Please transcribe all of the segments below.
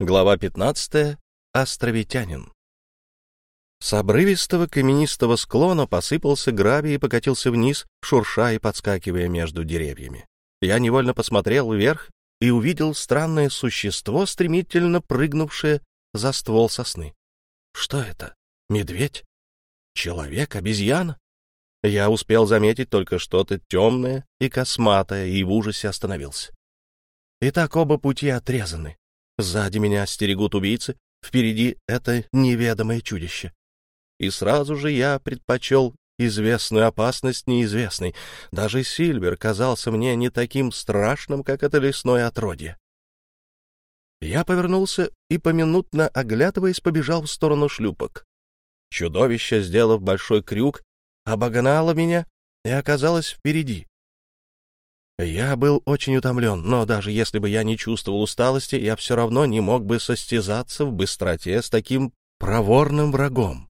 Глава 15. Островитянин. С обрывистого каменистого склона посыпался гравий и покатился вниз, шурша и подскакивая между деревьями. Я невольно посмотрел вверх и увидел странное существо, стремительно прыгнувшее за ствол сосны. Что это? Медведь? Человек? Обезьяна? Я успел заметить только что-то темное и косматое, и в ужасе остановился. Итак, оба пути отрезаны. Сзади меня стерегут убийцы, впереди это неведомое чудище. И сразу же я предпочел известную опасность неизвестной. Даже Сильвер казался мне не таким страшным, как это лесное отродье. Я повернулся и, поминутно оглядываясь, побежал в сторону шлюпок. Чудовище, сделав большой крюк, обогнало меня и оказалось впереди. Я был очень утомлен, но даже если бы я не чувствовал усталости, я все равно не мог бы состязаться в быстроте с таким проворным врагом.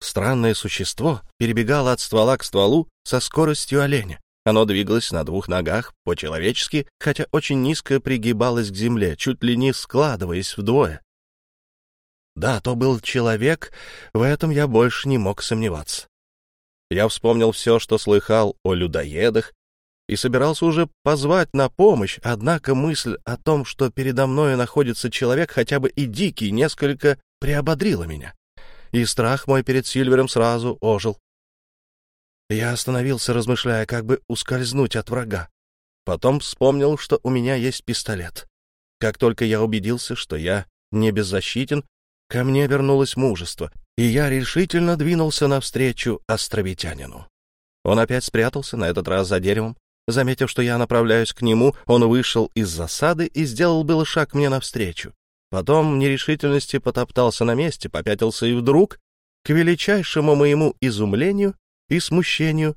Странное существо перебегало от ствола к стволу со скоростью оленя. Оно двигалось на двух ногах по-человечески, хотя очень низко пригибалось к земле, чуть ли не складываясь вдвое. Да, то был человек, в этом я больше не мог сомневаться. Я вспомнил все, что слыхал о людоедах, и собирался уже позвать на помощь, однако мысль о том, что передо мной находится человек, хотя бы и дикий, несколько приободрила меня. И страх мой перед Сильвером сразу ожил. Я остановился, размышляя, как бы ускользнуть от врага. Потом вспомнил, что у меня есть пистолет. Как только я убедился, что я не беззащитен, ко мне вернулось мужество, и я решительно двинулся навстречу островитянину. Он опять спрятался, на этот раз за деревом, Заметив, что я направляюсь к нему, он вышел из засады и сделал было шаг мне навстречу. Потом в нерешительности потоптался на месте, попятился и вдруг, к величайшему моему изумлению и смущению,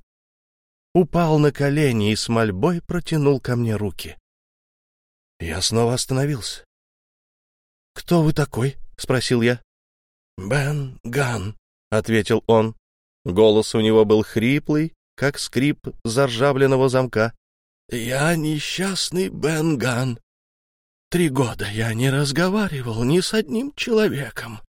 упал на колени и с мольбой протянул ко мне руки. Я снова остановился. «Кто вы такой?» — спросил я. «Бен Ган», — ответил он. Голос у него был хриплый, как скрип заржавленного замка. «Я несчастный Бенган. Три года я не разговаривал ни с одним человеком».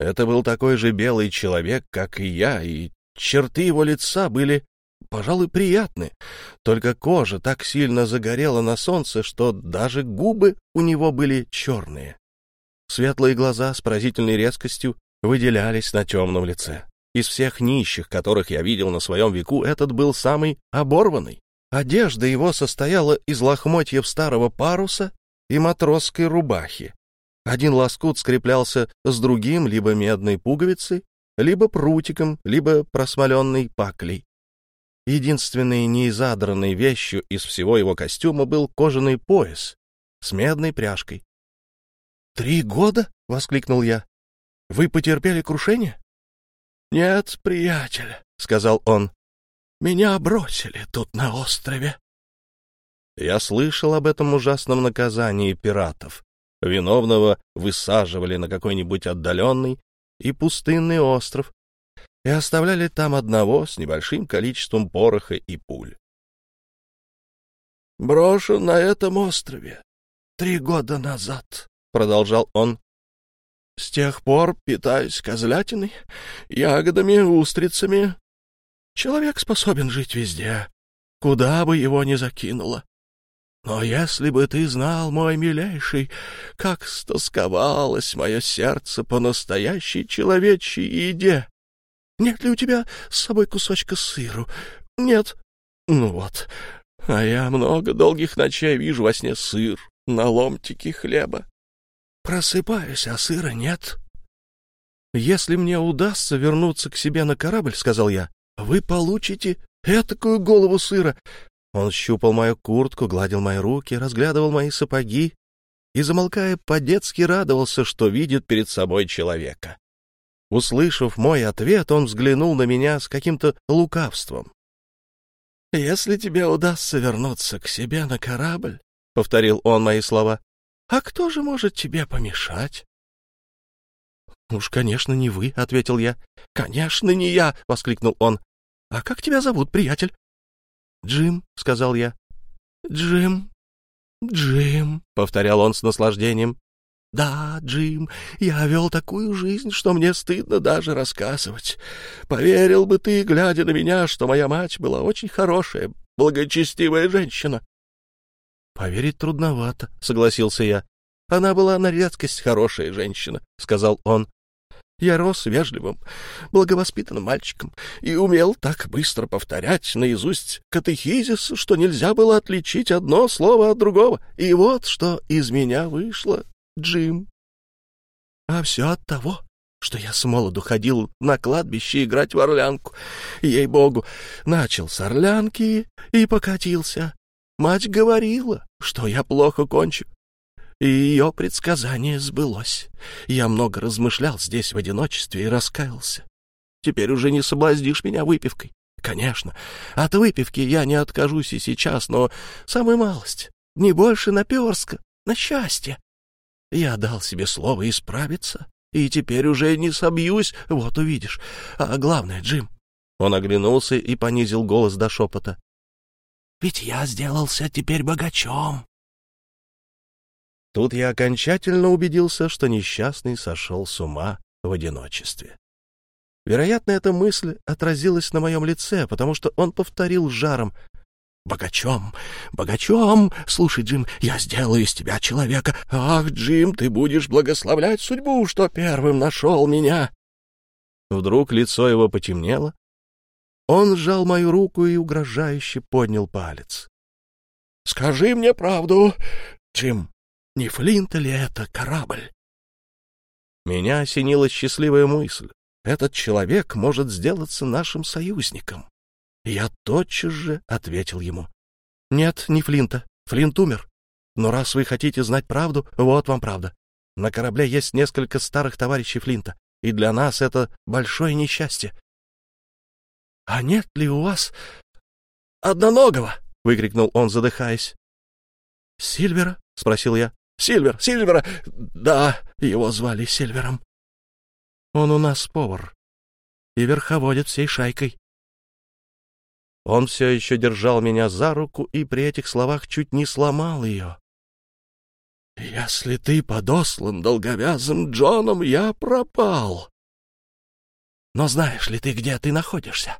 Это был такой же белый человек, как и я, и черты его лица были, пожалуй, приятны. Только кожа так сильно загорела на солнце, что даже губы у него были черные. Светлые глаза с поразительной резкостью выделялись на темном лице. Из всех нищих, которых я видел на своем веку, этот был самый оборванный. Одежда его состояла из лохмотьев старого паруса и матросской рубахи. Один лоскут скреплялся с другим либо медной пуговицей, либо прутиком, либо просмоленной паклей. Единственной неизадранной вещью из всего его костюма был кожаный пояс с медной пряжкой. «Три года?» — воскликнул я. «Вы потерпели крушение?» «Нет, приятель», — сказал он, — «меня бросили тут на острове». Я слышал об этом ужасном наказании пиратов. Виновного высаживали на какой-нибудь отдаленный и пустынный остров и оставляли там одного с небольшим количеством пороха и пуль. «Брошен на этом острове три года назад», — продолжал он. С тех пор питаюсь козлятиной, ягодами, устрицами. Человек способен жить везде, куда бы его ни закинуло. Но если бы ты знал, мой милейший, как стосковалось мое сердце по настоящей человечьей еде. Нет ли у тебя с собой кусочка сыру? Нет? Ну вот. А я много долгих ночей вижу во сне сыр на ломтике хлеба. Просыпаюсь, а сыра нет. Если мне удастся вернуться к себе на корабль, — сказал я, — вы получите этакую голову сыра. Он щупал мою куртку, гладил мои руки, разглядывал мои сапоги и, замолкая, по-детски радовался, что видит перед собой человека. Услышав мой ответ, он взглянул на меня с каким-то лукавством. «Если тебе удастся вернуться к себе на корабль», — повторил он мои слова, а кто же может тебе помешать? — Уж, конечно, не вы, — ответил я. — Конечно, не я, — воскликнул он. — А как тебя зовут, приятель? — Джим, — сказал я. — Джим. «Джим», — повторял он с наслаждением. «Да, Джим, я вел такую жизнь, что мне стыдно даже рассказывать. Поверил бы ты, глядя на меня, что моя мать была очень хорошая, благочестивая женщина». «Поверить трудновато», — согласился я. «Она была на редкость хорошая женщина», — сказал он. Я рос вежливым, благовоспитанным мальчиком и умел так быстро повторять наизусть катехизис, что нельзя было отличить одно слово от другого. И вот что из меня вышло, Джим. А все от того, что я с молоду ходил на кладбище играть в орлянку. Ей-богу, начал с орлянки и покатился. Мать говорила, что я плохо кончу, и ее предсказание сбылось. Я много размышлял здесь в одиночестве и раскаялся. Теперь уже не соблазнишь меня выпивкой. Конечно, от выпивки я не откажусь и сейчас, но самая малость, не больше наперска, на счастье. Я дал себе слово исправиться, и теперь уже не собьюсь, вот увидишь. А главное, Джим... Он оглянулся и понизил голос до шепота. «Ведь я сделался теперь богачом. Тут я окончательно убедился, что несчастный сошел с ума в одиночестве. Вероятно, эта мысль отразилась на моем лице, потому что он повторил жаром. «Богачом! Богачом! Слушай, Джим, я сделаю из тебя человека! Ах, Джим, ты будешь благословлять судьбу, что первым нашел меня!» Вдруг лицо его потемнело. Он сжал мою руку и угрожающе поднял палец. «Скажи мне правду, Джим, не Флинт ли это корабль? Меня осенила счастливая мысль. Этот человек может сделаться нашим союзником. Я тотчас же ответил ему. Нет, не Флинта. Флинт умер. Но раз вы хотите знать правду, вот вам правда. На корабле есть несколько старых товарищей Флинта, и для нас это большое несчастье. — А нет ли у вас одноногого? — выкрикнул он, задыхаясь. — Сильвера? — спросил я. Сильвер, Сильвера! Да, его звали Сильвером. Он у нас повар и верховодит всей шайкой. Он все еще держал меня за руку и при этих словах чуть не сломал ее. «Если ты подослан долговязым Джоном, я пропал. Но знаешь ли ты, где ты находишься?»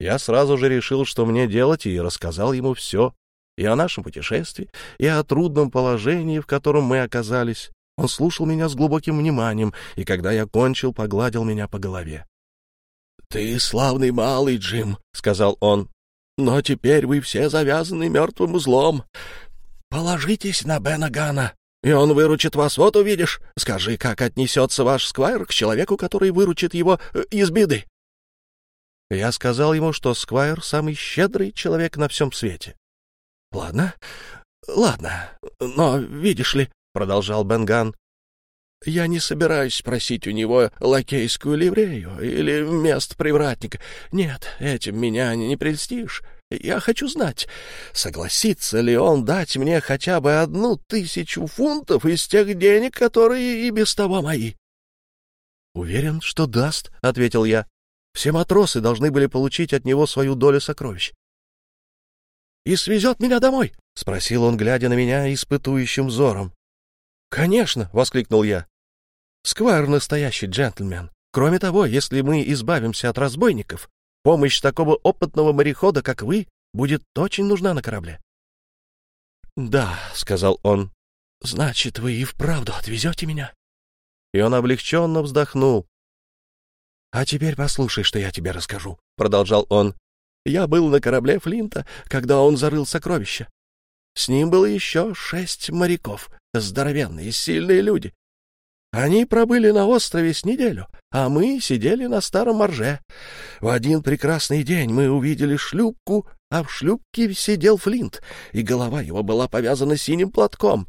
Я сразу же решил, что мне делать, и рассказал ему все и о нашем путешествии, и о трудном положении, в котором мы оказались. Он слушал меня с глубоким вниманием, и когда я кончил, погладил меня по голове. — Ты славный малый, Джим, — сказал он, — но теперь вы все завязаны мертвым узлом. Положитесь на Бена Гана, и он выручит вас, вот увидишь. Скажи, как отнесется ваш сквайр к человеку, который выручит его э, из беды? Я сказал ему, что сквайр — самый щедрый человек на всем свете. — Ладно, ладно, но, видишь ли, — продолжал Бенган, — я не собираюсь просить у него лакейскую ливрею или мест привратника. Нет, этим меня не прельстишь. Я хочу знать, согласится ли он дать мне хотя бы одну тысячу фунтов из тех денег, которые и без того мои. — Уверен, что даст, — ответил я. Все матросы должны были получить от него свою долю сокровищ и свезет меня домой? — спросил он, глядя на меня испытующим взором. — Конечно! — воскликнул я. — Сквайр — настоящий джентльмен. Кроме того, если мы избавимся от разбойников, помощь такого опытного морехода, как вы, будет очень нужна на корабле. — Да, — сказал он, — значит, вы и вправду отвезете меня? И он облегченно вздохнул. — А теперь послушай, что я тебе расскажу, — продолжал он. Я был на корабле Флинта, когда он зарыл сокровища. С ним было еще шесть моряков, здоровенные, сильные люди. Они пробыли на острове с неделю, а мы сидели на старом морже. В один прекрасный день мы увидели шлюпку, а в шлюпке сидел Флинт, и голова его была повязана синим платком.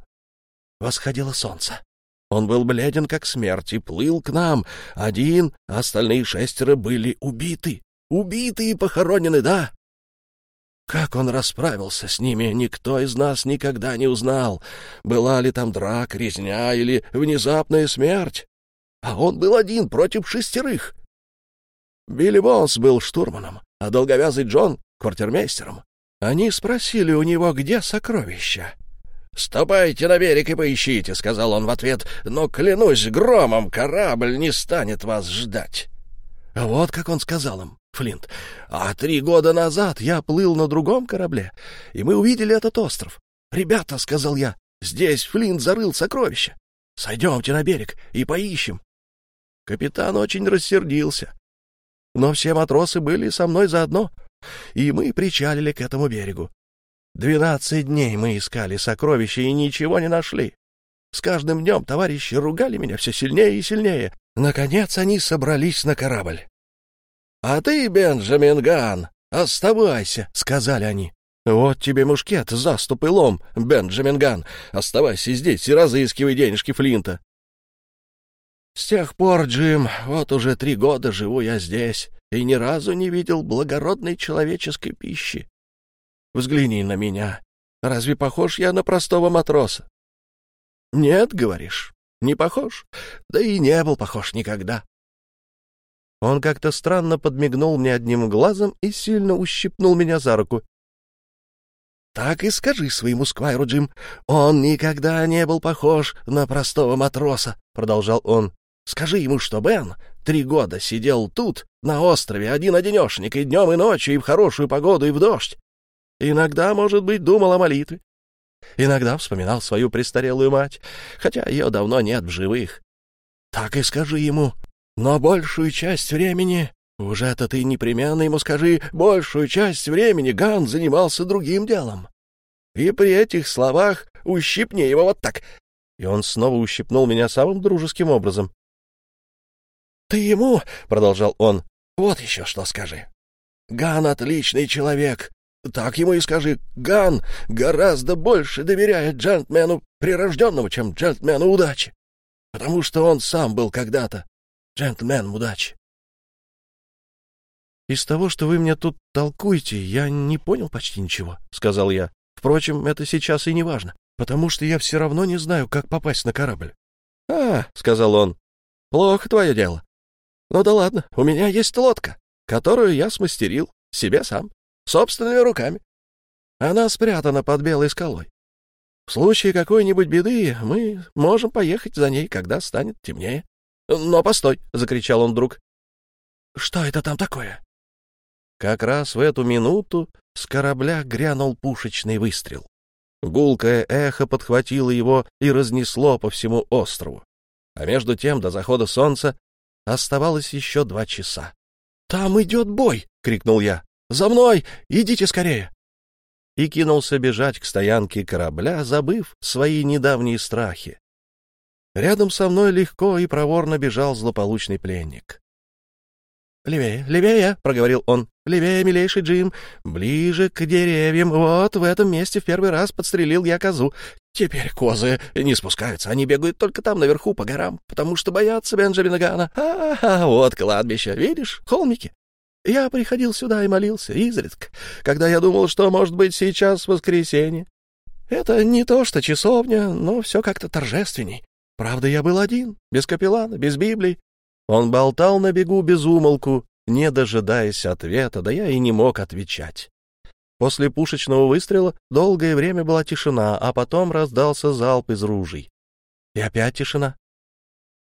Восходило солнце. Он был бледен, как смерть, и плыл к нам. Один, а остальные шестеро были убиты. Убиты и похоронены, да? Как он расправился с ними, никто из нас никогда не узнал. Была ли там драка, резня или внезапная смерть? А он был один против шестерых. Билли Бонс был штурманом, а долговязый Джон — квартирмейстером. Они спросили у него, где сокровища. «Ступайте на берег и поищите», — сказал он в ответ, «но, клянусь громом, корабль не станет вас ждать». Вот как он сказал им, Флинт. А три года назад я плыл на другом корабле, и мы увидели этот остров. «Ребята», — сказал я, — «здесь Флинт зарыл сокровища. Сойдемте на берег и поищем». Капитан очень рассердился. Но все матросы были со мной заодно, и мы причалили к этому берегу. Двенадцать дней мы искали сокровища и ничего не нашли. С каждым днем товарищи ругали меня все сильнее и сильнее. Наконец они собрались на корабль. — А ты, Бенджамин Ган, оставайся, — сказали они. — Вот тебе мушкет, заступ и лом, Бенджамин Ган. Оставайся здесь и разыскивай денежки Флинта. С тех пор, Джим, вот уже три года живу я здесь и ни разу не видел благородной человеческой пищи. Взгляни на меня. Разве похож я на простого матроса? Нет, говоришь, не похож. Да и не был похож никогда. Он как-то странно подмигнул мне одним глазом и сильно ущипнул меня за руку. Так и скажи своему сквайру, Джим, он никогда не был похож на простого матроса, продолжал он. Скажи ему, что Бен три года сидел тут, на острове, один-одинешник, и днем, и ночью, и в хорошую погоду, и в дождь. Иногда, может быть, думал о молитве. Иногда вспоминал свою престарелую мать, хотя ее давно нет в живых. Так и скажи ему. Но большую часть времени... Уже это ты непременно ему скажи. Большую часть времени Ган занимался другим делом. И при этих словах ущипни его вот так. И он снова ущипнул меня самым дружеским образом. «Ты ему, — продолжал он, — вот еще что скажи. Ган отличный человек, так ему и скажи, Ган гораздо больше доверяет джентльмену прирожденному, чем джентльмену удачи, потому что он сам был когда-то джентльменом удачи. «Из того, что вы мне тут толкуете, я не понял почти ничего», — сказал я. «Впрочем, это сейчас и не важно, потому что я все равно не знаю, как попасть на корабль». «А», — сказал он, — «плохо твое дело. Ну да ладно, у меня есть лодка, которую я смастерил себе сам собственными руками. Она спрятана под белой скалой. В случае какой-нибудь беды мы можем поехать за ней, когда станет темнее. — Но постой! — закричал он вдруг. — Что это там такое? Как раз в эту минуту с корабля грянул пушечный выстрел. Гулкое эхо подхватило его и разнесло по всему острову. А между тем до захода солнца оставалось еще два часа. — Там идет бой! — крикнул я. За мной! Идите скорее!» И кинулся бежать к стоянке корабля, забыв свои недавние страхи. Рядом со мной легко и проворно бежал злополучный пленник. «Левее, левее!» — проговорил он. «Левее, милейший Джим! Ближе к деревьям! Вот в этом месте в первый раз подстрелил я козу. Теперь козы не спускаются, они бегают только там, наверху, по горам, потому что боятся Бенджамина Гана. А, -а, а вот кладбище, видишь, холмики. Я приходил сюда и молился изредка, когда я думал, что, может быть, сейчас воскресенье. Это не то что часовня, но все как-то торжественней. Правда, я был один, без капеллана, без Библии. Он болтал на бегу без умолку, не дожидаясь ответа, да я и не мог отвечать. После пушечного выстрела долгое время была тишина, а потом раздался залп из ружей. И опять тишина.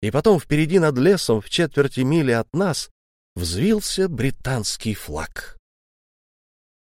И потом впереди над лесом в четверти мили от нас взвился британский флаг.